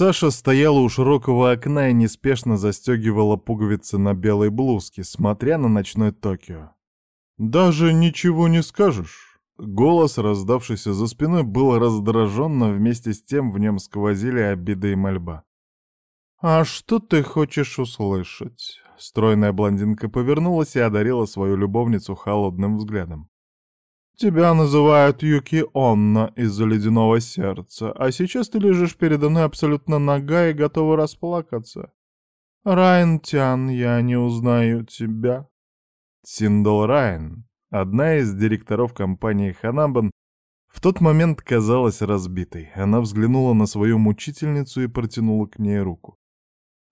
Саша стояла у широкого окна и неспешно застегивала пуговицы на белой блузке, смотря на ночной Токио. «Даже ничего не скажешь». Голос, раздавшийся за спиной, был раздражен, но вместе с тем в нем сквозили обида и мольба. «А что ты хочешь услышать?» Стройная блондинка повернулась и одарила свою любовницу холодным взглядом. «Тебя называют Юки Онна из-за ледяного сердца, а сейчас ты лежишь передо мной абсолютно нога и готова расплакаться. Райан Тян, я не узнаю тебя». Синдал Райан, одна из директоров компании Ханабан, в тот момент казалась разбитой. Она взглянула на свою мучительницу и протянула к ней руку.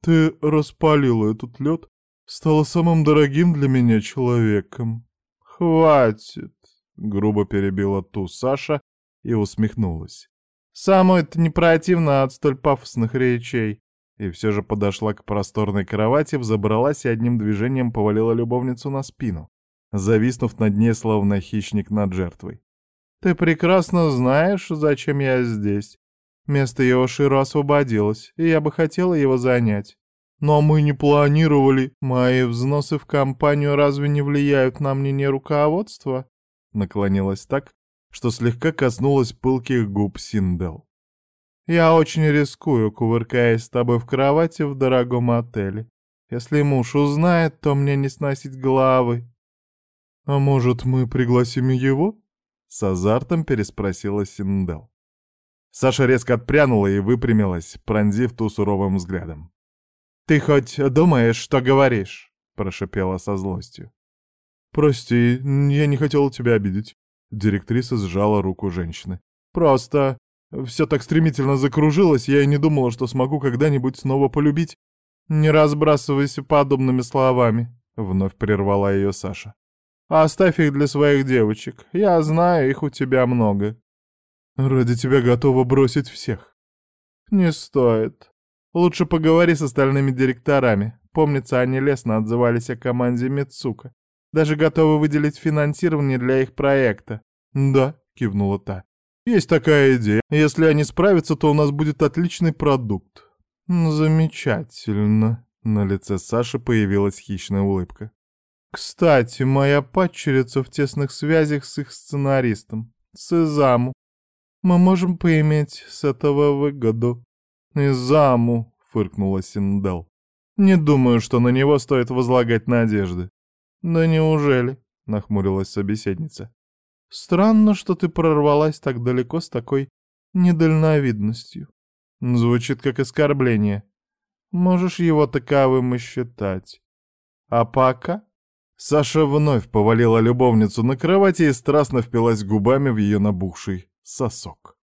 «Ты распалила этот лед, стала самым дорогим для меня человеком. Хватит!» — грубо перебила ту Саша и усмехнулась. «Самое это не противно от столь пафосных речей и все же подошла к просторной кровати, взобралась и одним движением повалила любовницу на спину, зависнув над ней, словно хищник над жертвой. «Ты прекрасно знаешь, зачем я здесь. Место Йоширо освободилось, и я бы хотела его занять. Но мы не планировали. Мои взносы в компанию разве не влияют на мнение руководства?» Наклонилась так, что слегка коснулась пылких губ Синдел. Я очень рискую, кувыркаясь с тобой в кровати в дорогом отеле. Если муж узнает, то мне не сносить головы. А может, мы пригласим его? С азартом переспросила Синдел. Саша резко отпрянула и выпрямилась, пронзив ту суровым взглядом. «Ты хоть думаешь, что говоришь?» — прошипела со злостью. «Прости, я не хотела тебя обидеть». Директриса сжала руку женщины. «Просто все так стремительно закружилось, я и не думала, что смогу когда-нибудь снова полюбить. Не разбрасывайся подобными словами, вновь прервала ее Саша. Оставь их для своих девочек. Я знаю, их у тебя много. Ради тебя готова бросить всех. Не стоит. Лучше поговори с остальными директорами. Помнится, они лестно отзывались о команде Мицука. Даже готовы выделить финансирование для их проекта. Да, кивнула та. Есть такая идея. Если они справятся, то у нас будет отличный продукт. Замечательно. На лице Саши появилась хищная улыбка. Кстати, моя падчерица в тесных связях с их сценаристом, с Изаму. Мы можем поиметь с этого выгоду. Изаму, фыркнула Синдал. Не думаю, что на него стоит возлагать надежды. Да неужели? Нахмурилась собеседница. Странно, что ты прорвалась так далеко с такой недальновидностью. Звучит как оскорбление. Можешь его таковым и считать. А пока... Саша вновь повалила любовницу на кровати и страстно впилась губами в ее набухший сосок.